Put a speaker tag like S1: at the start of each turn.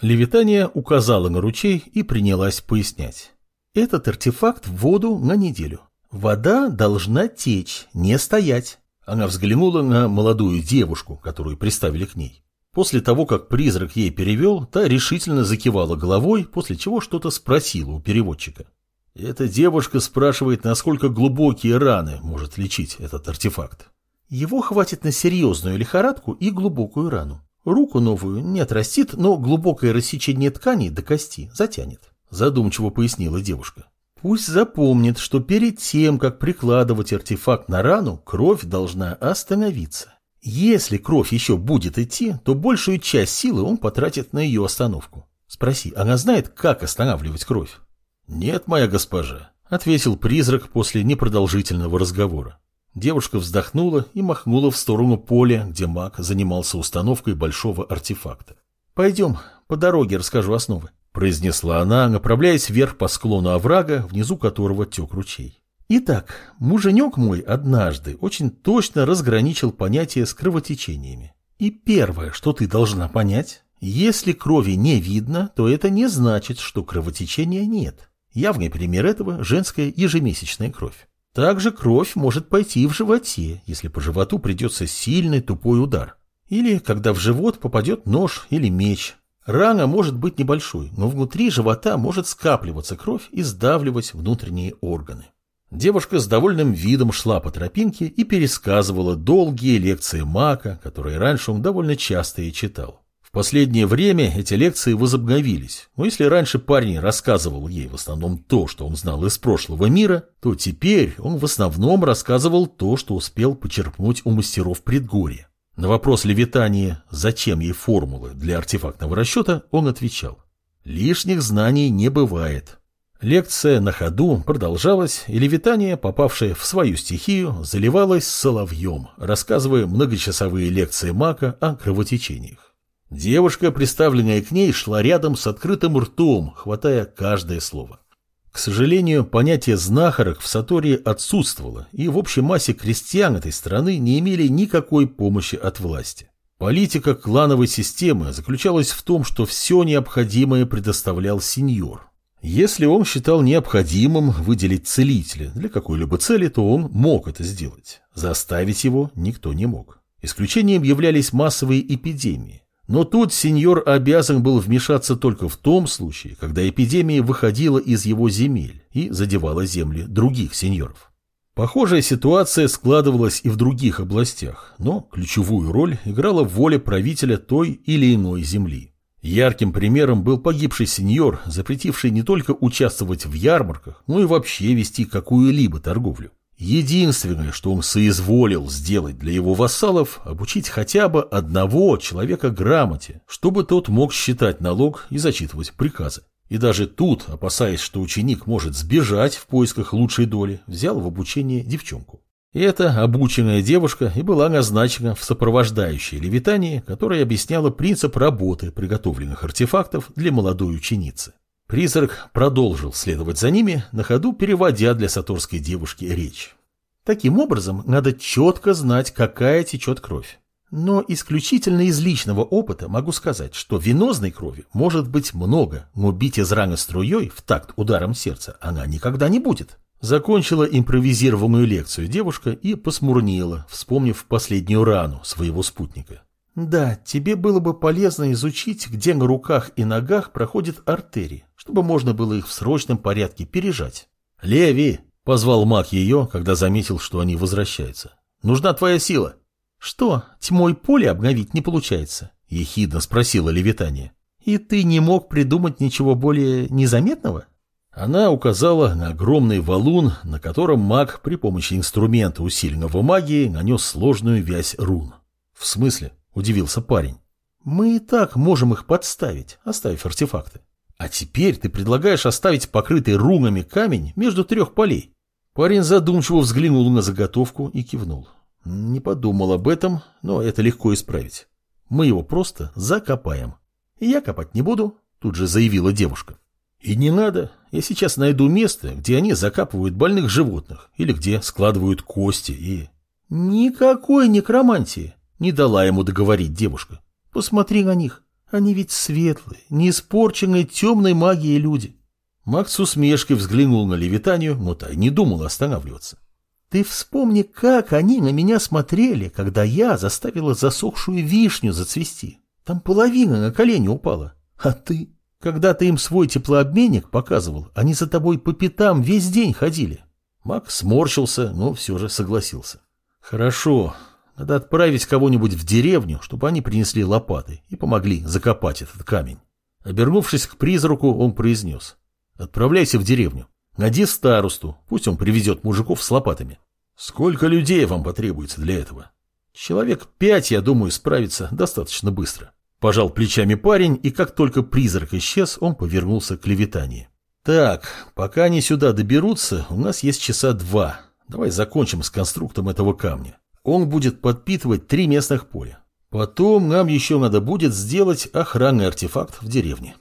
S1: Левитания указала на ручей и принялась пояснять. Этот артефакт в воду на неделю. Вода должна течь, не стоять. Она взглянула на молодую девушку, которую приставили к ней. После того, как призрак ей перевел, та решительно закивала головой, после чего что-то спросила у переводчика. Эта девушка спрашивает, насколько глубокие раны может лечить этот артефакт. Его хватит на серьезную лихорадку и глубокую рану. Руку новую не отрастит, но глубокое рассечение тканей до кости затянет. Задумчиво пояснила девушка. Пусть запомнит, что перед тем, как прикладывать артефакт на рану, кровь должна остановиться. Если кровь еще будет идти, то большую часть силы он потратит на ее остановку. Спроси, она знает, как останавливать кровь? Нет, моя госпожа, ответил призрак после непродолжительного разговора. Девушка вздохнула и махнула в сторону поля, где маг занимался установкой большого артефакта. «Пойдем, по дороге расскажу основы», — произнесла она, направляясь вверх по склону оврага, внизу которого тек ручей. Итак, муженек мой однажды очень точно разграничил понятие с кровотечениями. И первое, что ты должна понять, если крови не видно, то это не значит, что кровотечения нет. Явный пример этого – женская ежемесячная кровь. Также кровь может пойти в животе, если по животу придется сильный тупой удар. Или когда в живот попадет нож или меч. Рана может быть небольшой, но внутри живота может скапливаться кровь и сдавливать внутренние органы. Девушка с довольным видом шла по тропинке и пересказывала долгие лекции Мака, которые раньше он довольно часто и читал. В последнее время эти лекции возобновились, но если раньше парень рассказывал ей в основном то, что он знал из прошлого мира, то теперь он в основном рассказывал то, что успел почерпнуть у мастеров предгорья. На вопрос Левитания, зачем ей формулы для артефактного расчета, он отвечал. Лишних знаний не бывает. Лекция на ходу продолжалась, и левитание, попавшее в свою стихию, заливалось соловьем, рассказывая многочасовые лекции Мака о кровотечениях. Девушка, представленная к ней, шла рядом с открытым ртом, хватая каждое слово. К сожалению, понятие знахарок в Сатории отсутствовало, и в общей массе крестьян этой страны не имели никакой помощи от власти. Политика клановой системы заключалась в том, что все необходимое предоставлял сеньор, если он считал необходимым выделить целителя для какой-либо цели, то он мог это сделать. Заставить его никто не мог. Исключением являлись массовые эпидемии. Но тут сеньор обязан был вмешаться только в том случае, когда эпидемия выходила из его земель и задевала земли других сеньоров. Похожая ситуация складывалась и в других областях, но ключевую роль играла воля правителя той или иной земли. Ярким примером был погибший сеньор, запретивший не только участвовать в ярмарках, но и вообще вести какую-либо торговлю. Единственное, что он соизволил сделать для его вассалов, обучить хотя бы одного человека грамоте, чтобы тот мог считать налог и зачитывать приказы. И даже тут, опасаясь, что ученик может сбежать в поисках лучшей доли, взял в обучение девчонку. Эта обученная девушка и была назначена в сопровождающее левитание, которое объясняло принцип работы приготовленных артефактов для молодой ученицы. Призрак продолжил следовать за ними, на ходу переводя для саторской девушки речь. Таким образом, надо четко знать, какая течет кровь. Но исключительно из личного опыта могу сказать, что венозной крови может быть много, но бить из раны струей в такт ударом сердца она никогда не будет. Закончила импровизированную лекцию девушка и посмурнела, вспомнив последнюю рану своего спутника. «Да, тебе было бы полезно изучить, где на руках и ногах проходят артерии, чтобы можно было их в срочном порядке пережать». «Леви!» — позвал маг ее, когда заметил, что они возвращаются. «Нужна твоя сила». «Что, тьмой поле обновить не получается?» — ехидно спросила Левитания. «И ты не мог придумать ничего более незаметного?» Она указала на огромный валун, на котором маг при помощи инструмента усиленного магии нанес сложную вязь рун. «В смысле?» – удивился парень. «Мы и так можем их подставить, оставив артефакты. А теперь ты предлагаешь оставить покрытый рунами камень между трех полей». Парень задумчиво взглянул на заготовку и кивнул. Не подумал об этом, но это легко исправить. Мы его просто закопаем. Я копать не буду, тут же заявила девушка. И не надо. Я сейчас найду место, где они закапывают больных животных или где складывают кости и... Никакой некромантии, не дала ему договорить девушка. Посмотри на них. Они ведь светлые, не испорченные темной магией люди. Макс с усмешкой взглянул на Левитанию, но та не думала останавливаться. Ты вспомни, как они на меня смотрели, когда я заставила засохшую вишню зацвести. Там половина на колени упала. А ты? Когда ты им свой теплообменник показывал, они за тобой по пятам весь день ходили. Макс сморщился, но все же согласился. Хорошо, надо отправить кого-нибудь в деревню, чтобы они принесли лопаты и помогли закопать этот камень. Обернувшись к призраку, он произнес. Отправляйся в деревню. Найди старосту, пусть он привезет мужиков с лопатами. Сколько людей вам потребуется для этого? Человек пять, я думаю, справится достаточно быстро. Пожал плечами парень, и как только призрак исчез, он повернулся к левитании. Так, пока они сюда доберутся, у нас есть часа два. Давай закончим с конструктом этого камня. Он будет подпитывать три местных поля. Потом нам еще надо будет сделать охранный артефакт в деревне.